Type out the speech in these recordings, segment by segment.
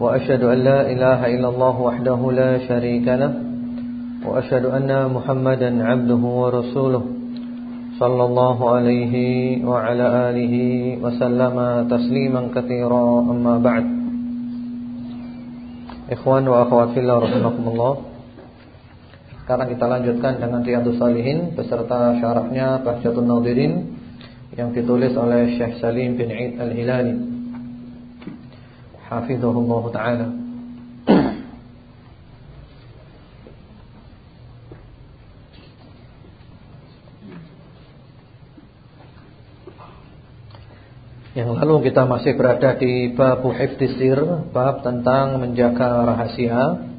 وأشهد أن لا إله إلا الله وحده لا شريك له وأشهد أن محمدا عبده ورسوله صلى الله عليه وعلى آله وسلم تسليما كثيرا أما بعد Ikhwan wa akhwat رحمكم الله. Sekarang kita lanjutkan dengan Riyadus Salihin Beserta syarahnya Bahjatun Nadirin Yang ditulis oleh Syekh Salim bin Eid Al-Hilali hafizahullah taala. Yang lalu kita masih berada di bab hifdzir, bab tentang menjaga rahasia.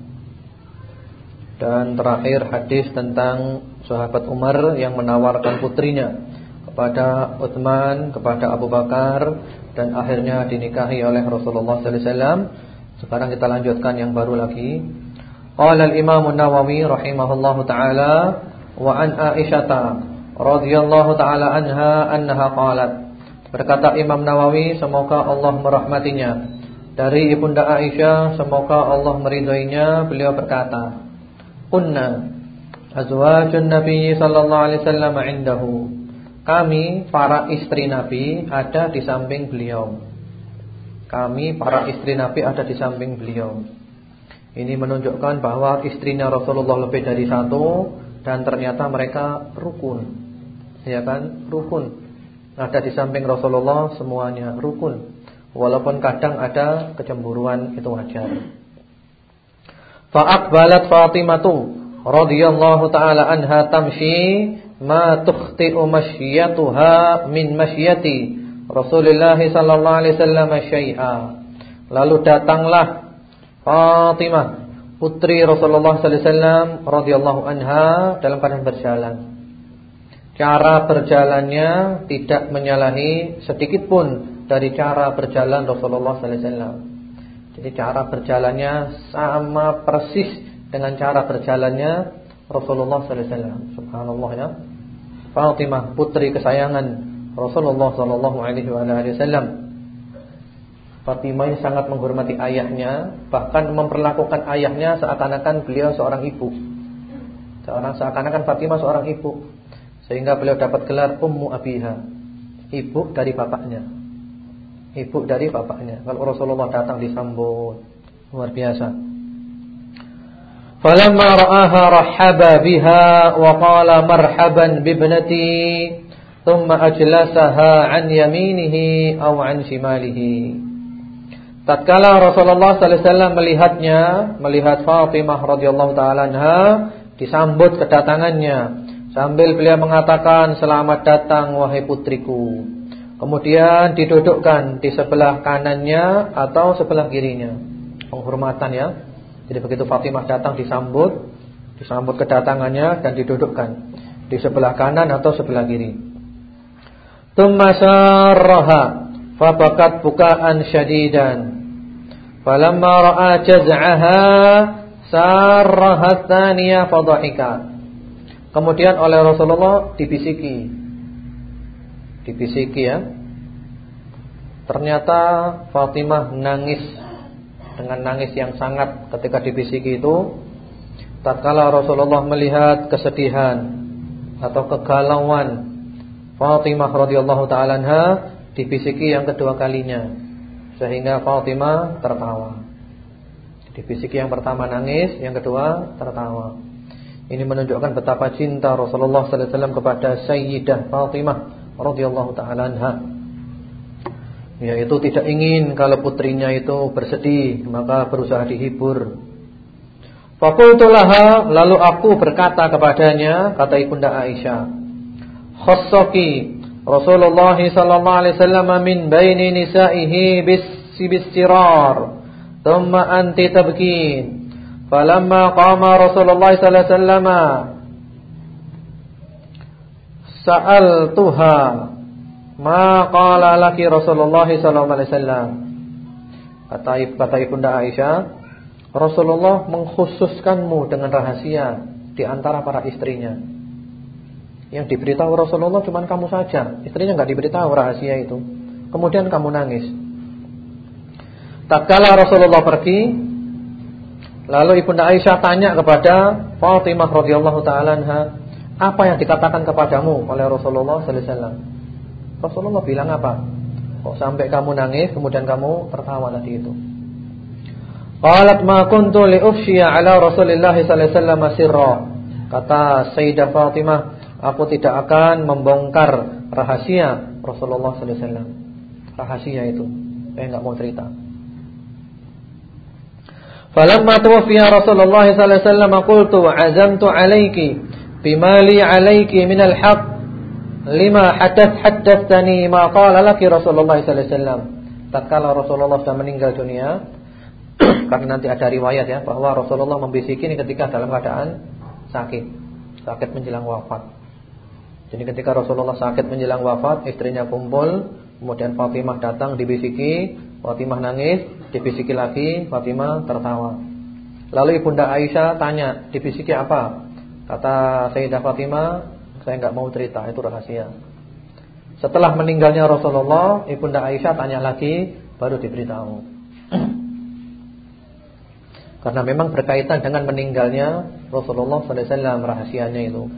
Dan terakhir hadis tentang sahabat Umar yang menawarkan putrinya kepada Utsman, kepada Abu Bakar dan akhirnya dinikahi oleh Rasulullah sallallahu alaihi wasallam. Sekarang kita lanjutkan yang baru lagi. Qala al-Imam an-Nawawi rahimahullahu taala wa an Aisyah radhiyallahu taala anha annaha qalat. Berkata Imam Nawawi semoga Allah merahmatinya dari Ibunda Aisyah semoga Allah meridhoinya beliau berkata Kunna azwajun Nabi sallallahu alaihi wasallam indahu kami para istri Nabi ada di samping beliau. Kami para istri Nabi ada di samping beliau. Ini menunjukkan bahwa istrinya Rasulullah lebih dari satu dan ternyata mereka rukun. Ya kan? Rukun. Ada di samping Rasulullah semuanya rukun. Walaupun kadang ada kecemburuan itu wajar. Fa'aqbalat Fatimatu radhiyallahu taala anha tamshi ma tukhti'u masyyatuha min masyyati Rasulullah sallallahu alaihi wasallam syai'a. Lalu datanglah Fatimah putri Rasulullah sallallahu alaihi wasallam radhiyallahu anha dalam keadaan berjalan. Cara berjalannya tidak menyalahi sedikit pun dari cara berjalan Rasulullah sallallahu alaihi wasallam. Jadi cara berjalannya sama persis dengan cara berjalannya Rasulullah sallallahu alaihi wasallam. Subhanallah ya. Fatimah putri kesayangan Rasulullah sallallahu alaihi wasallam. Fatimah ini sangat menghormati ayahnya, bahkan memperlakukan ayahnya seakan-akan beliau seorang ibu. Seorang seakan-akan Fatimah seorang ibu. Sehingga beliau dapat gelar Ummu Abiha. Ibu dari bapaknya. Ibu dari bapaknya. Kalau Rasulullah datang disambut luar biasa. فلما رآها رحب بها وقال مرحبا بابنتي ثم أجلسها عن يمينه أو عن شماله Tatkala Rasulullah sallallahu alaihi wasallam melihatnya, melihat Fatimah radhiyallahu taala anha disambut kedatangannya sambil beliau mengatakan selamat datang wahai putriku. Kemudian didudukkan di sebelah kanannya atau sebelah kirinya. Penghormatan ya. Jadi begitu Fatimah datang disambut, disambut kedatangannya dan didudukkan di sebelah kanan atau sebelah kiri. Tsumma sarraha fabakat bukaan syadidan. Falamma ra'a jaz'aha sarraha tsaniyah fadhahika. Kemudian oleh Rasulullah dibisiki. Dibisiki ya. Ternyata Fatimah nangis dengan nangis yang sangat ketika dibisiki itu tatkala Rasulullah melihat kesedihan atau kegalauan Fatimah radhiyallahu taala dibisiki yang kedua kalinya sehingga Fatimah tertawa. Dibisiki yang pertama nangis, yang kedua tertawa. Ini menunjukkan betapa cinta Rasulullah sallallahu alaihi wasallam kepada Sayyidah Fatimah radhiyallahu taala anha yaitu tidak ingin kalau putrinya itu bersedih maka berusaha dihibur. Fakultulaha lalu aku berkata kepadanya kata ibunda Aisyah, khassaki Rasulullah sallallahu alaihi wasallam min baini nisaihi bis sirar thumma anti tabkin Falamma qama Rasulullah sallallahu alaihi wasallam sa'altuha ma qala laki Rasulullah sallallahu alaihi wasallam. Kata kata Ibunda Aisyah, Rasulullah mengkhususkanmu dengan rahasia di antara para istrinya. Yang diberitahu Rasulullah cuma kamu saja, istrinya enggak diberitahu rahasia itu. Kemudian kamu nangis. Tatkala Rasulullah pergi, lalu Ibunda Aisyah tanya kepada Fatimah radhiyallahu taala "Apa yang dikatakan kepadamu oleh Rasulullah sallallahu alaihi wasallam?" Rasulullah bilang apa? Kok sampai kamu nangis kemudian kamu tertawa tadi itu? Qalat ma kuntu li ufshiya ala Rasulillah sallallahu alaihi wasallam. Kata Sayyidah Fatimah, aku tidak akan membongkar rahasia Rasulullah sallallahu alaihi wasallam. Rahasia itu. Saya enggak mau cerita. Falamma tuwfiya Rasulullah sallallahu alaihi wasallam qultu azamtu alayki bimali min al-haq lima hadath hadatsani ma qala laki Rasulullah sallallahu alaihi wasallam. Tatkala Rasulullah sudah meninggal dunia karena nanti ada riwayat ya bahwa Rasulullah membisiki ini ketika dalam keadaan sakit, sakit menjelang wafat. Jadi ketika Rasulullah sakit menjelang wafat, istrinya kumpul, kemudian Fatimah datang dibisiki, Fatimah nangis, dibisiki lagi, Fatimah tertawa. Lalu Ibunda Aisyah tanya, dibisiki apa? Kata Sayyidah Fatimah, saya enggak mau cerita, itu rahasia. Setelah meninggalnya Rasulullah, Ibunda Aisyah tanya lagi, baru diberitahu. Karena memang berkaitan dengan meninggalnya Rasulullah SAW rahasianya itu.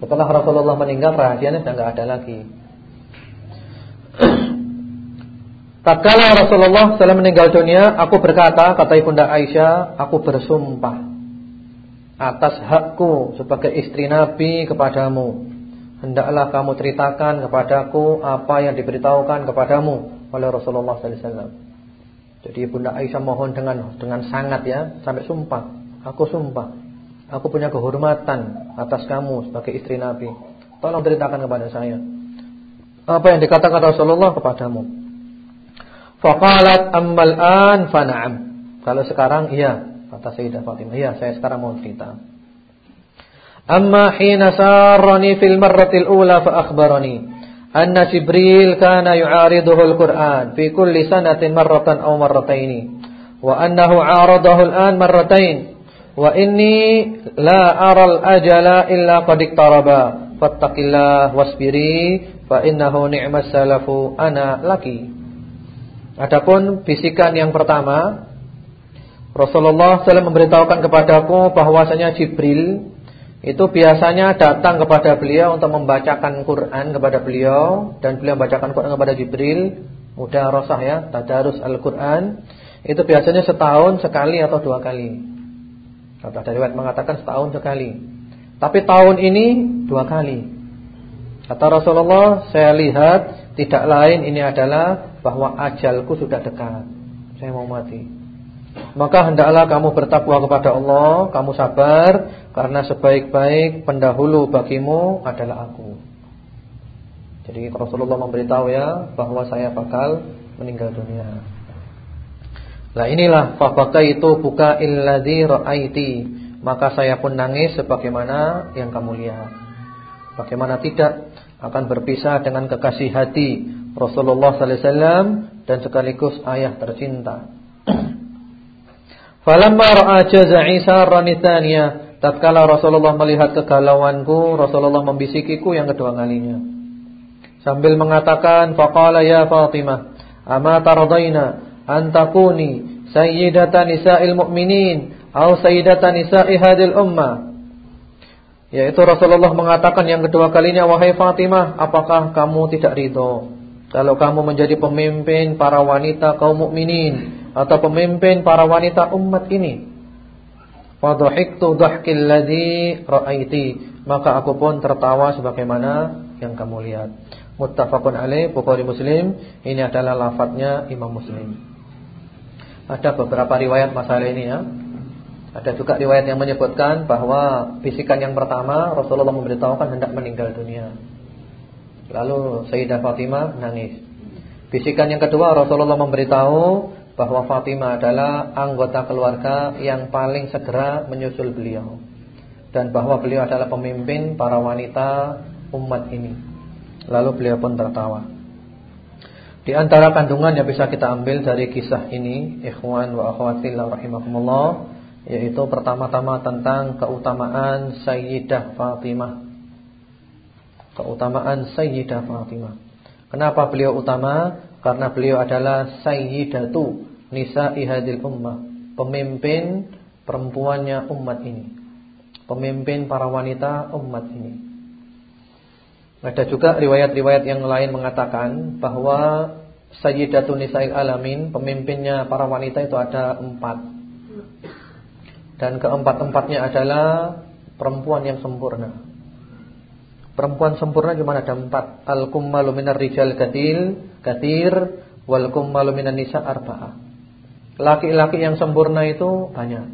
Setelah Rasulullah meninggal rahasianya sudah enggak ada lagi. Tatkala Rasulullah SAW meninggal dunia, aku berkata, kata Ibunda Aisyah, aku bersumpah atas hakku sebagai istri Nabi kepadamu. Hendaklah kamu ceritakan kepadaku apa yang diberitahukan kepadamu oleh Rasulullah SAW. Jadi Ibunda Aisyah mohon dengan dengan sangat ya, sampai sumpah. Aku sumpah, aku punya kehormatan atas kamu sebagai istri Nabi. Tolong ceritakan kepada saya. Apa yang dikatakan Rasulullah kepadamu. Faqalat ammal an fa na'am. Kalau sekarang iya, kata Sayyidah Fatimah. Iya, saya sekarang mau cerita. Amma hina sarrani fil marratil ula fa akhbarani anna Jibril kana yu'ariduhu al-Qur'an fi kulli sanatin marratan aw marrataini wa annahu 'aradahu al-an marratain wa inni la ara al-ajala illa qad iqtaraba fattaqillah wasbiri fa innahu ni'mas salafu ana laki Adapun bisikan yang pertama Rasulullah SAW memberitahukan kepadaku bahwasanya Jibril itu biasanya datang kepada beliau untuk membacakan Quran kepada beliau dan beliau membacakan Quran kepada Jibril. Mudah rosah ya tadarus Al-Quran. Itu biasanya setahun sekali atau dua kali. Kata dari mengatakan setahun sekali. Tapi tahun ini dua kali. Kata Rasulullah saya lihat tidak lain ini adalah bahwa ajalku sudah dekat. Saya mau mati. Maka hendaklah kamu bertakwa kepada Allah, kamu sabar karena sebaik-baik pendahulu bagimu adalah aku. Jadi Rasulullah memberitahu ya bahwa saya bakal meninggal dunia. Nah inilah fabaka itu buka illadzi ra'aiti. Maka saya pun nangis sebagaimana yang kamu lihat. Bagaimana tidak akan berpisah dengan kekasih hati Rasulullah sallallahu alaihi wasallam dan sekaligus ayah tercinta. Falamma ra'a jaza'i ranitania, tatkala Rasulullah melihat kegalauanku, Rasulullah membisikiku yang kedua kalinya. Sambil mengatakan, faqala ya Fatimah, ama taradaina an takuni sayyidatan nisa'il mu'minin atau sayyidatan nisa'i hadil ummah? Yaitu Rasulullah mengatakan yang kedua kalinya, wahai Fatimah, apakah kamu tidak ridho kalau kamu menjadi pemimpin para wanita kaum mukminin atau pemimpin para wanita umat ini. Fadhahiktu dhahkil ladzi ra'aiti. Maka aku pun tertawa sebagaimana yang kamu lihat. Muttafaqun alaih Bukhari Muslim. Ini adalah lafadznya Imam Muslim. Ada beberapa riwayat masalah ini ya. Ada juga riwayat yang menyebutkan bahwa bisikan yang pertama Rasulullah memberitahukan hendak meninggal dunia. Lalu Sayyidah Fatimah nangis. Bisikan yang kedua Rasulullah memberitahu bahwa Fatimah adalah anggota keluarga yang paling segera menyusul beliau dan bahwa beliau adalah pemimpin para wanita umat ini. Lalu beliau pun tertawa. Di antara kandungan yang bisa kita ambil dari kisah ini, ikhwan wa akhwatillah rahimakumullah, yaitu pertama-tama tentang keutamaan Sayyidah Fatimah. Keutamaan Sayyidah Fatimah. Kenapa beliau utama? Karena beliau adalah Sayyidatu Nisa'i hadil ummah, pemimpin perempuannya umat ini. Pemimpin para wanita umat ini. Ada juga riwayat-riwayat yang lain mengatakan bahwa Sayyidatun Nisa'il Alamin, pemimpinnya para wanita itu ada empat. Dan keempat-empatnya adalah perempuan yang sempurna. Perempuan sempurna cuma ada empat. Al-kummalu minar rijal katil, katir, wal kummalu minan nisa arba'ah. Laki-laki yang sempurna itu banyak.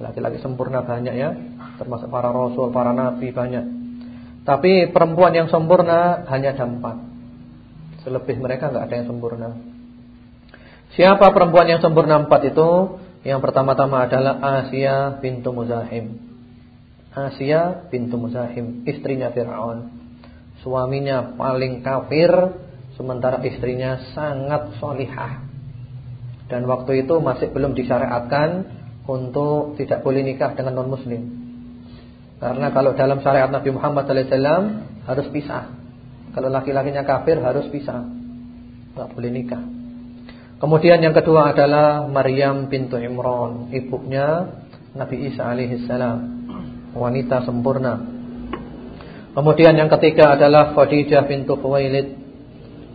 Laki-laki sempurna banyak ya, termasuk para rasul, para nabi banyak. Tapi perempuan yang sempurna hanya ada empat. Selebih mereka nggak ada yang sempurna. Siapa perempuan yang sempurna empat itu? Yang pertama-tama adalah Asia bintu Muzahim. Asia bintu Muzahim, istrinya Fir'aun. Suaminya paling kafir, sementara istrinya sangat solihah. Dan waktu itu masih belum disyariatkan untuk tidak boleh nikah dengan non-muslim. Karena kalau dalam syariat Nabi Muhammad SAW harus pisah. Kalau laki-lakinya kafir harus pisah. Tidak boleh nikah. Kemudian yang kedua adalah Maryam bintu Imran, ibunya Nabi Isa alaihissalam, wanita sempurna. Kemudian yang ketiga adalah Khadijah bintu Khuwailid,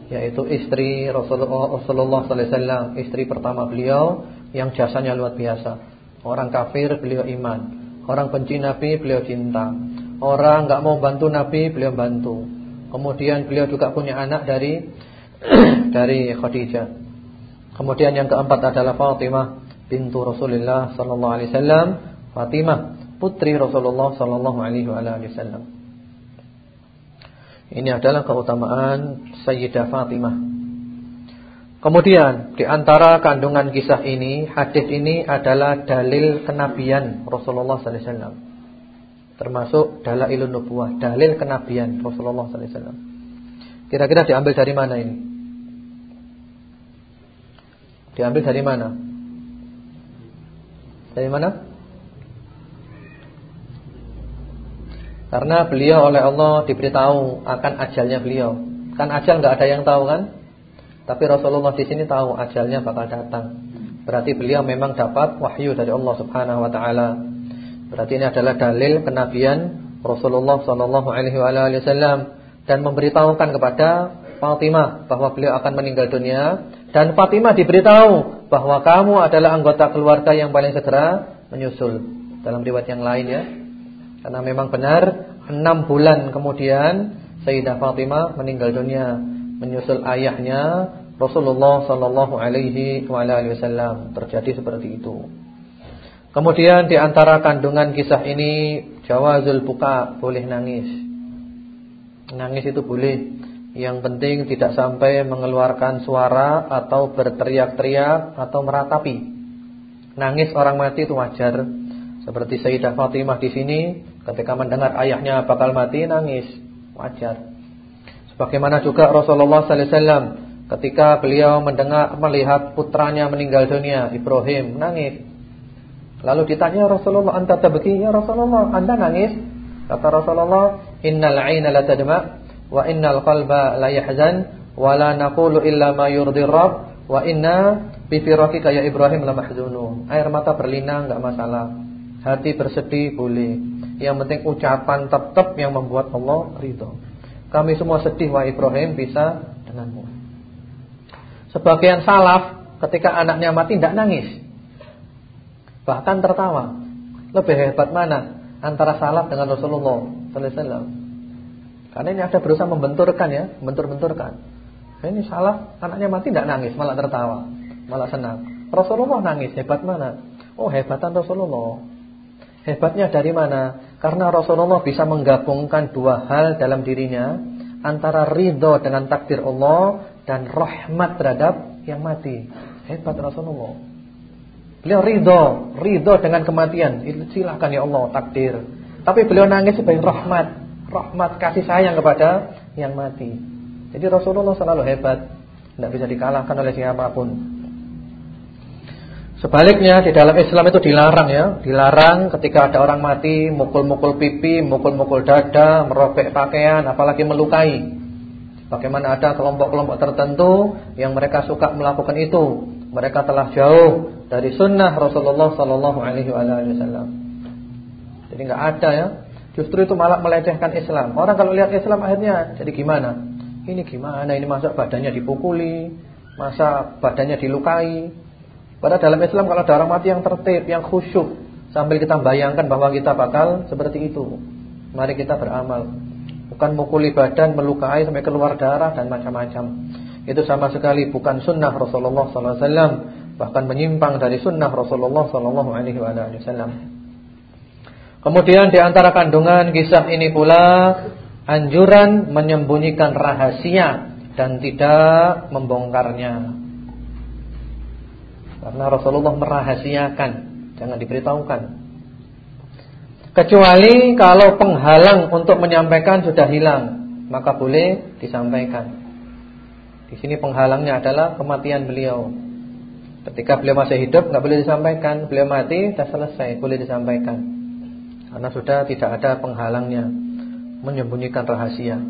yaitu istri Rasulullah sallallahu alaihi wasallam, istri pertama beliau yang jasanya luar biasa. Orang kafir beliau iman. Orang benci Nabi, beliau cinta. Orang nggak mau bantu Nabi, beliau bantu. Kemudian beliau juga punya anak dari dari Khadijah. Kemudian yang keempat adalah Fatimah bintu Rasulullah sallallahu alaihi wasallam. Fatimah putri Rasulullah sallallahu alaihi wasallam. Ini adalah keutamaan Sayyidah Fatimah Kemudian di antara kandungan kisah ini, hadis ini adalah dalil kenabian Rasulullah sallallahu alaihi wasallam. Termasuk dalailun nubuwah, dalil kenabian Rasulullah sallallahu alaihi wasallam. Kira-kira diambil dari mana ini? Diambil dari mana? Dari mana? Karena beliau oleh Allah diberitahu akan ajalnya beliau. Kan ajal nggak ada yang tahu kan? Tapi Rasulullah di sini tahu ajalnya bakal datang. Berarti beliau memang dapat wahyu dari Allah Subhanahu wa taala. Berarti ini adalah dalil kenabian Rasulullah sallallahu alaihi wasallam dan memberitahukan kepada Fatimah bahwa beliau akan meninggal dunia dan Fatimah diberitahu bahwa kamu adalah anggota keluarga yang paling segera menyusul. Dalam riwayat yang lain ya. Karena memang benar enam bulan kemudian Sayyidah Fatimah meninggal dunia menyusul ayahnya Rasulullah sallallahu alaihi wasallam terjadi seperti itu. Kemudian di antara kandungan kisah ini jawazul buka boleh nangis. Nangis itu boleh. Yang penting tidak sampai mengeluarkan suara atau berteriak-teriak atau meratapi. Nangis orang mati itu wajar. Seperti Sayyidah Fatimah di sini ketika mendengar ayahnya bakal mati nangis, wajar. Bagaimana juga Rasulullah sallallahu alaihi wasallam ketika beliau mendengar melihat putranya meninggal dunia, Ibrahim nangis. Lalu ditanya Rasulullah, "Anta tabki ya Rasulullah? Anda nangis?" Kata Rasulullah, "Innal 'aina la tadma wa innal qalba la yahzan wa la naqulu illa ma yurdi Rabb wa inna bi firaqika ya Ibrahim la mahzunun." Air mata berlinang enggak masalah. Hati bersedih boleh. Yang penting ucapan tetap yang membuat Allah ridho. Kami semua sedih wahai Ibrahim bisa denganmu. Sebagian salaf ketika anaknya mati tidak nangis. Bahkan tertawa. Lebih hebat mana antara salaf dengan Rasulullah sallallahu? Karena ini ada berusaha membenturkan ya, membentur-benturkan. Ini salaf anaknya mati tidak nangis, malah tertawa, malah senang. Rasulullah nangis, hebat mana? Oh, hebatan Rasulullah. Hebatnya dari mana? Karena Rasulullah bisa menggabungkan dua hal dalam dirinya antara ridho dengan takdir Allah dan rahmat terhadap yang mati. Hebat Rasulullah. Beliau ridho, ridho dengan kematian. Silakan ya Allah takdir. Tapi beliau nangis sebagai rahmat, rahmat kasih sayang kepada yang mati. Jadi Rasulullah selalu hebat, tidak bisa dikalahkan oleh siapa pun. Sebaliknya di dalam Islam itu dilarang ya, dilarang ketika ada orang mati mukul-mukul pipi, mukul-mukul dada, merobek pakaian, apalagi melukai. Bagaimana ada kelompok-kelompok tertentu yang mereka suka melakukan itu, mereka telah jauh dari sunnah Rasulullah Sallallahu Alaihi Wasallam. Jadi nggak ada ya, justru itu malah melecehkan Islam. Orang kalau lihat Islam akhirnya jadi gimana? Ini gimana? Ini masa badannya dipukuli, masa badannya dilukai, Padahal dalam Islam kalau ada orang mati yang tertib, yang khusyuk, sambil kita bayangkan bahwa kita bakal seperti itu. Mari kita beramal. Bukan mukuli badan, melukai sampai keluar darah dan macam-macam. Itu sama sekali bukan sunnah Rasulullah SAW, bahkan menyimpang dari sunnah Rasulullah SAW. Kemudian di antara kandungan kisah ini pula anjuran menyembunyikan rahasia dan tidak membongkarnya. Karena Rasulullah merahasiakan, jangan diberitahukan. Kecuali kalau penghalang untuk menyampaikan sudah hilang, maka boleh disampaikan. Di sini penghalangnya adalah kematian beliau. Ketika beliau masih hidup nggak boleh disampaikan, beliau mati sudah selesai, boleh disampaikan. Karena sudah tidak ada penghalangnya menyembunyikan rahasia.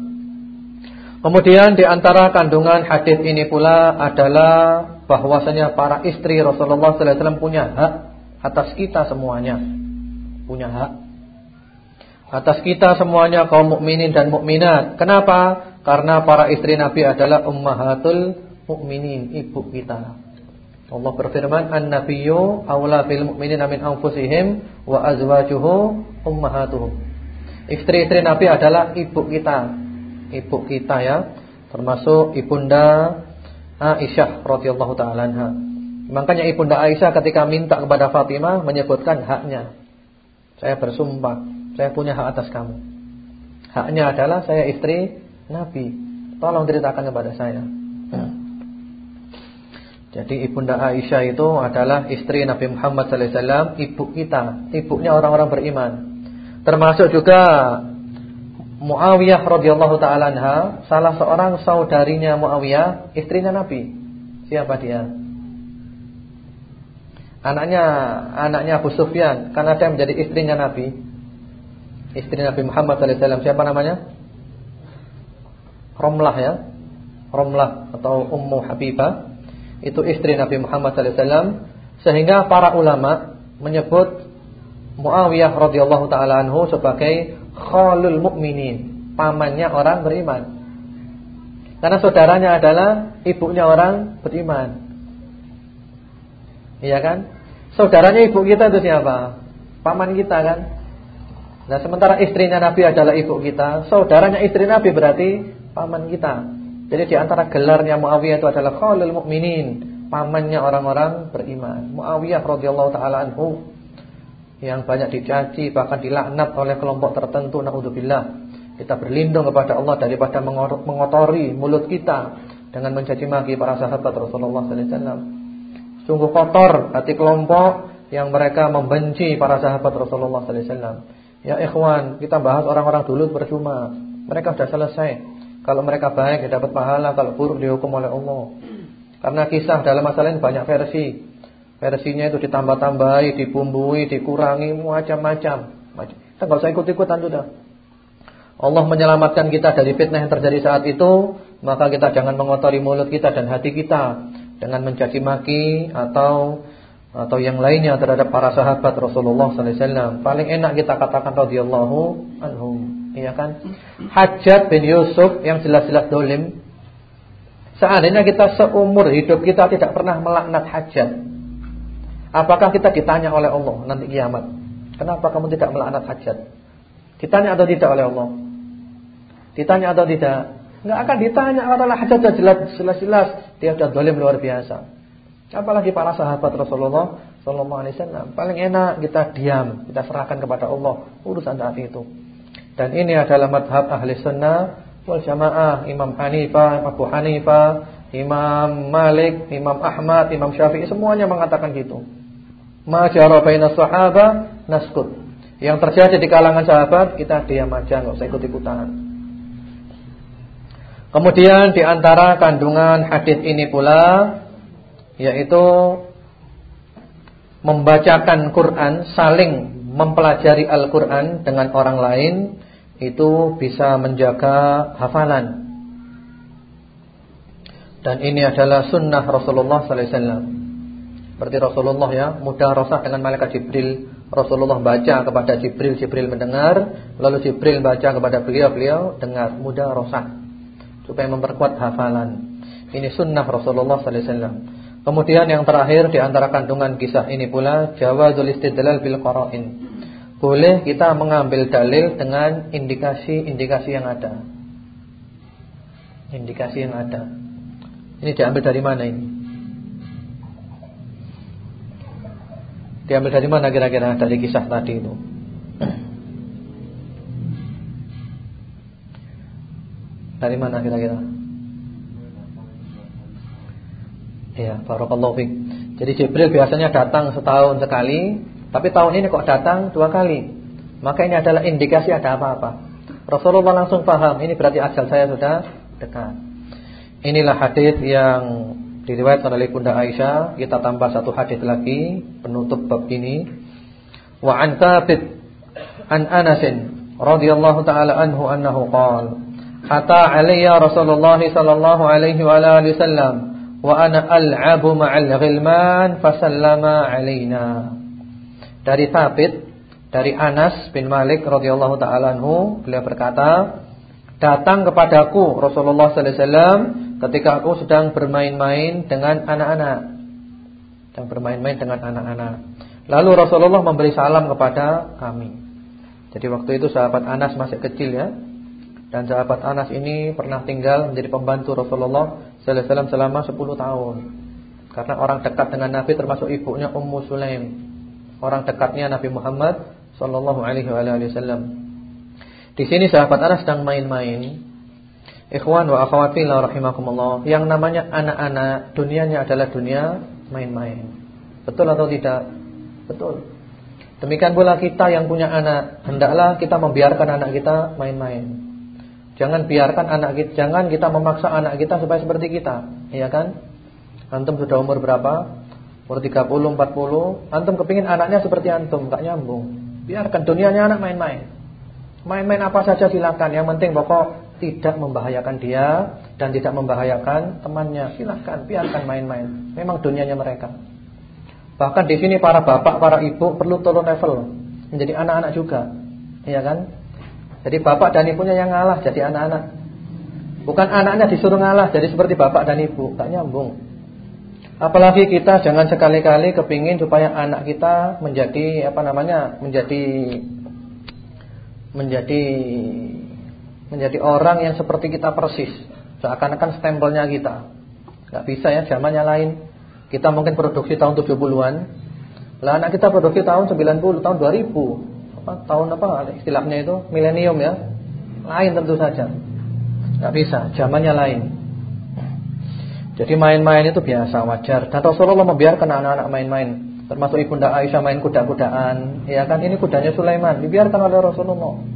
Kemudian di antara kandungan hadis ini pula adalah bahwasanya para istri Rasulullah sallallahu alaihi wasallam punya hak atas kita semuanya. Punya hak atas kita semuanya kaum mukminin dan mukminat. Kenapa? Karena para istri Nabi adalah ummahatul mukminin, ibu kita. Allah berfirman, "An-nabiyyu aula bil mu'minina min anfusihim wa azwajuhu ummahatuhum." Istri-istri Nabi adalah ibu kita. Ibu kita ya, termasuk ibunda Aisyah radhiyallahu taala. Makanya ibunda Aisyah ketika minta kepada Fatimah menyebutkan haknya. Saya bersumpah, saya punya hak atas kamu. Haknya adalah saya istri Nabi. Tolong ceritakan kepada saya. Jadi ibunda Aisyah itu adalah istri Nabi Muhammad sallallahu alaihi wasallam, ibu kita, ibunya orang-orang beriman. Termasuk juga Muawiyah radhiyallahu taala anha, salah seorang saudarinya Muawiyah, istrinya Nabi. Siapa dia? Anaknya anaknya Abu Sufyan, karena dia menjadi istrinya Nabi. Istri Nabi Muhammad sallallahu alaihi wasallam. Siapa namanya? Romlah ya. Romlah atau Ummu Habibah. Itu istri Nabi Muhammad sallallahu alaihi wasallam sehingga para ulama menyebut Muawiyah radhiyallahu taala anhu sebagai khalul mukminin, pamannya orang beriman. Karena saudaranya adalah ibunya orang beriman. Iya kan? Saudaranya ibu kita itu siapa? Paman kita kan? Nah, sementara istrinya Nabi adalah ibu kita, saudaranya istri Nabi berarti paman kita. Jadi di antara gelarnya Muawiyah itu adalah khalul mukminin, pamannya orang-orang beriman. Muawiyah radhiyallahu taala anhu yang banyak dicaci bahkan dilaknat oleh kelompok tertentu naudzubillah. Kita berlindung kepada Allah daripada mengotori mulut kita dengan mencaci maki para sahabat Rasulullah sallallahu alaihi wasallam. Sungguh kotor hati kelompok yang mereka membenci para sahabat Rasulullah sallallahu alaihi wasallam. Ya ikhwan, kita bahas orang-orang dulu percuma. Mereka sudah selesai. Kalau mereka baik ya dapat pahala, kalau buruk dihukum oleh Allah. Karena kisah dalam masalah ini banyak versi. Versinya itu ditambah-tambahi, dibumbui, dikurangi macam-macam. Kita enggak usah ikut-ikutan sudah. Allah menyelamatkan kita dari fitnah yang terjadi saat itu, maka kita jangan mengotori mulut kita dan hati kita dengan mencaci maki atau atau yang lainnya terhadap para sahabat Rasulullah sallallahu alaihi wasallam. Paling enak kita katakan radhiyallahu anhum, iya kan? Hajjat bin Yusuf yang jelas-jelas dolim. Seandainya kita seumur hidup kita tidak pernah melaknat Hajjat, Apakah kita ditanya oleh Allah nanti kiamat? Kenapa kamu tidak melaknat hajat? Ditanya atau tidak oleh Allah? Ditanya atau tidak? Enggak akan ditanya adalah hajat jelas-jelas dia sudah dolim luar biasa. Apalagi para sahabat Rasulullah sallallahu alaihi wasallam. Paling enak kita diam, kita serahkan kepada Allah urusan saat itu. Dan ini adalah madhab ahli sunnah wal jamaah Imam Hanifah, Abu Hanifah, Imam Malik, Imam Ahmad, Imam Syafi'i semuanya mengatakan gitu. Ma jara baina sahaba naskut. Yang terjadi di kalangan sahabat kita diam aja, enggak usah ikut-ikutan. Kemudian di antara kandungan hadis ini pula yaitu membacakan Quran, saling mempelajari Al-Qur'an dengan orang lain itu bisa menjaga hafalan. Dan ini adalah sunnah Rasulullah sallallahu alaihi wasallam. Seperti Rasulullah ya, mudah rasa dengan malaikat Jibril. Rasulullah baca kepada Jibril, Jibril mendengar, lalu Jibril baca kepada beliau, beliau dengar, mudah rasa. Supaya memperkuat hafalan. Ini sunnah Rasulullah sallallahu alaihi wasallam. Kemudian yang terakhir di antara kandungan kisah ini pula jawazul istidlal bil qara'in. Boleh kita mengambil dalil dengan indikasi-indikasi yang ada. Indikasi yang ada. Ini diambil dari mana ini? Diambil dari mana kira-kira dari kisah tadi itu? Dari mana kira-kira? Ya, barakallahu fik. Jadi Jibril biasanya datang setahun sekali, tapi tahun ini kok datang dua kali. Maka ini adalah indikasi ada apa-apa. Rasulullah langsung paham, ini berarti ajal saya sudah dekat. Inilah hadis yang Diriwayatkan oleh Bunda Aisyah, kita tambah satu hadis lagi penutup bab ini. Wa an Thabit an Anas radhiyallahu taala anhu annahu qala Hatta alayya Rasulullah sallallahu alaihi wa alihi wasallam wa ana al'abu ma'al ghilman fasallama alaina. Dari Thabit dari Anas bin Malik radhiyallahu taala anhu beliau berkata datang kepadaku Rasulullah sallallahu alaihi wasallam ketika aku sedang bermain-main dengan anak-anak. Sedang bermain-main dengan anak-anak. Lalu Rasulullah memberi salam kepada kami. Jadi waktu itu sahabat Anas masih kecil ya. Dan sahabat Anas ini pernah tinggal menjadi pembantu Rasulullah wasallam selama 10 tahun. Karena orang dekat dengan Nabi termasuk ibunya Ummu Sulaim. Orang dekatnya Nabi Muhammad sallallahu alaihi. Di sini sahabat Anas sedang main-main Ikhwan wa akhwati la rahimakumullah, yang namanya anak-anak dunianya adalah dunia main-main. Betul atau tidak? Betul. Demikian pula kita yang punya anak, hendaklah kita membiarkan anak kita main-main. Jangan biarkan anak kita, jangan kita memaksa anak kita supaya seperti kita, iya kan? Antum sudah umur berapa? Umur 30, 40, antum kepingin anaknya seperti antum, enggak nyambung. Biarkan dunianya anak main-main. Main-main apa saja silakan, yang penting pokok tidak membahayakan dia dan tidak membahayakan temannya. Silahkan, biarkan main-main. Memang dunianya mereka. Bahkan di sini para bapak, para ibu perlu turun level menjadi anak-anak juga. Iya kan? Jadi bapak dan ibunya yang ngalah jadi anak-anak. Bukan anaknya disuruh ngalah jadi seperti bapak dan ibu, tak nyambung. Apalagi kita jangan sekali-kali kepingin supaya anak kita menjadi apa namanya? menjadi menjadi menjadi orang yang seperti kita persis. Seakan-akan stempelnya kita. Gak bisa ya, zamannya lain. Kita mungkin produksi tahun 70-an. Lah anak kita produksi tahun 90, tahun 2000. Apa tahun apa istilahnya itu? Milenium ya. Lain tentu saja. Gak bisa, zamannya lain. Jadi main-main itu biasa, wajar. Dan Rasulullah membiarkan anak-anak main-main. Termasuk Ibunda Aisyah main kuda-kudaan. Ya kan ini kudanya Sulaiman, dibiarkan oleh Rasulullah.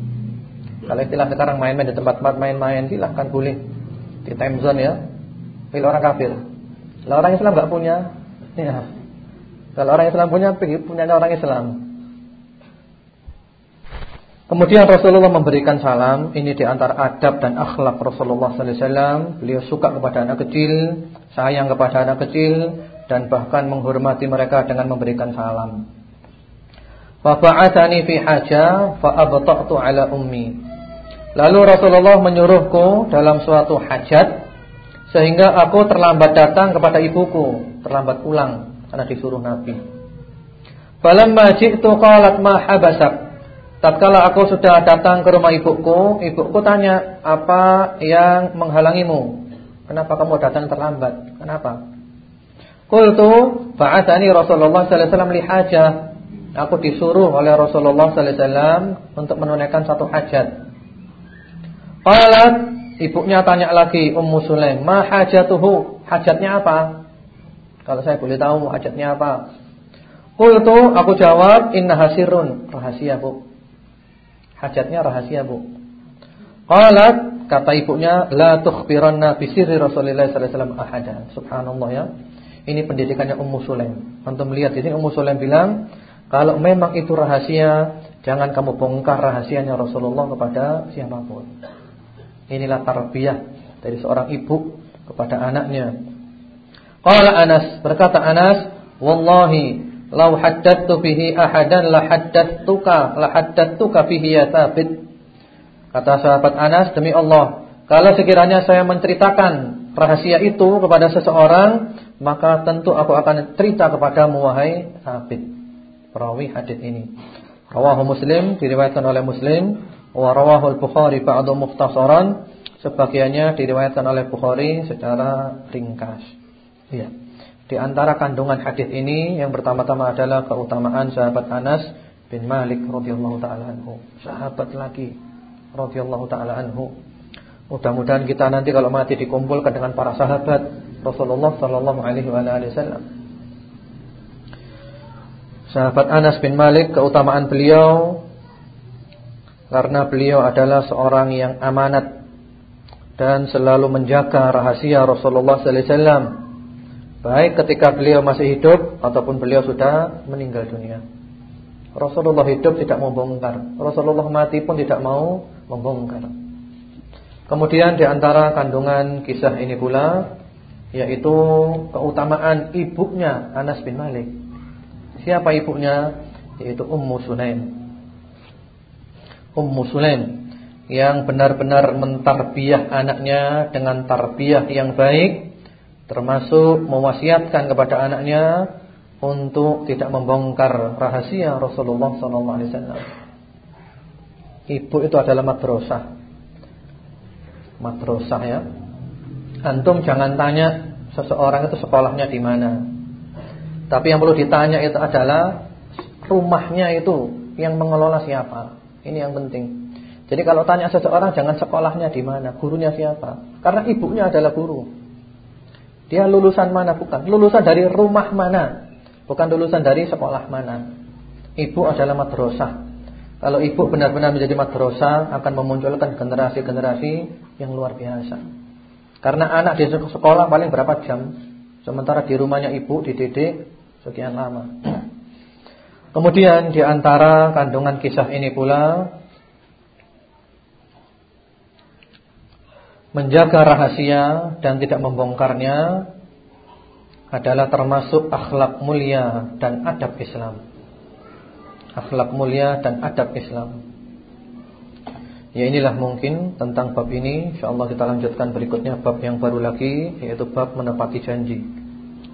Kalau istilah sekarang main-main di tempat-tempat main-main silahkan boleh di time zone ya. Pilih orang kafir. Kalau orang Islam enggak punya, ya. Kalau orang Islam punya, punya orang Islam. Kemudian Rasulullah memberikan salam, ini di antara adab dan akhlak Rasulullah sallallahu alaihi wasallam. Beliau suka kepada anak kecil, sayang kepada anak kecil dan bahkan menghormati mereka dengan memberikan salam. Fa ba'athani fi haja fa abta'tu ala ummi. Lalu Rasulullah menyuruhku dalam suatu hajat sehingga aku terlambat datang kepada ibuku, terlambat pulang karena disuruh Nabi. Falamma ji'tu qalat ma habasak. Tatkala aku sudah datang ke rumah ibuku, ibuku tanya, "Apa yang menghalangimu? Kenapa kamu datang terlambat? Kenapa?" Qultu, "Ba'athani Rasulullah sallallahu alaihi wasallam li hajah." Aku disuruh oleh Rasulullah sallallahu alaihi wasallam untuk menunaikan satu hajat. Qalat ibunya tanya lagi Ummu Sulaim, "Ma hajatuhu? hajatnya apa? Kalau saya boleh tahu hajatnya apa? Qultu aku jawab inna hasirun, rahasia, Bu. Hajatnya rahasia, Bu. Qalat kata ibunya la tukhbiranna bi sirri Rasulillah sallallahu alaihi wasallam. Subhanallah ya. Ini pendidikannya Ummu Sulaim. Antum melihat di sini Ummu Sulaim bilang, kalau memang itu rahasia, jangan kamu bongkar rahasianya Rasulullah kepada siapa pun. Inilah tarbiyah dari seorang ibu kepada anaknya. Qala Anas, berkata Anas, "Wallahi law haddattu bihi ahadan la haddattuka la haddattuka bihi ya Thabit." Kata sahabat Anas, "Demi Allah, kalau sekiranya saya menceritakan rahasia itu kepada seseorang, maka tentu aku akan cerita kepadamu wahai Thabit." Perawi hadis ini. Rawahu Muslim diriwayatkan oleh Muslim, wa rawahu Al-Bukhari ba'du mukhtasaran, sebagiannya diriwayatkan oleh Bukhari secara ringkas. Ya. Di antara kandungan hadis ini yang pertama-tama adalah keutamaan sahabat Anas bin Malik radhiyallahu taala anhu. Sahabat lagi radhiyallahu taala anhu. Mudah-mudahan kita nanti kalau mati dikumpulkan dengan para sahabat Rasulullah sallallahu alaihi wasallam. Sahabat Anas bin Malik keutamaan beliau karena beliau adalah seorang yang amanat dan selalu menjaga rahasia Rasulullah sallallahu alaihi wasallam Baik ketika beliau masih hidup ataupun beliau sudah meninggal dunia. Rasulullah hidup tidak mau bongkar. Rasulullah mati pun tidak mau membongkar. Kemudian di antara kandungan kisah ini pula yaitu keutamaan ibunya Anas bin Malik. Siapa ibunya? Yaitu Ummu Sulaim. Ummu Sulaim yang benar-benar mentarbiyah anaknya dengan tarbiyah yang baik Termasuk mewasiatkan kepada anaknya untuk tidak membongkar rahasia Rasulullah SAW. Ibu itu adalah madrasah. Madrasah ya. Antum jangan tanya seseorang itu sekolahnya di mana. Tapi yang perlu ditanya itu adalah rumahnya itu yang mengelola siapa. Ini yang penting. Jadi kalau tanya seseorang jangan sekolahnya di mana, gurunya siapa. Karena ibunya adalah guru. Dia lulusan mana bukan? Lulusan dari rumah mana? Bukan lulusan dari sekolah mana? Ibu adalah madrasah. Kalau ibu benar-benar menjadi madrasah akan memunculkan generasi-generasi yang luar biasa. Karena anak di sekolah paling berapa jam? Sementara di rumahnya ibu dididik sekian lama. Kemudian di antara kandungan kisah ini pula menjaga rahasia dan tidak membongkarnya adalah termasuk akhlak mulia dan adab Islam. Akhlak mulia dan adab Islam. Ya inilah mungkin tentang bab ini. Insyaallah kita lanjutkan berikutnya bab yang baru lagi yaitu bab menepati janji.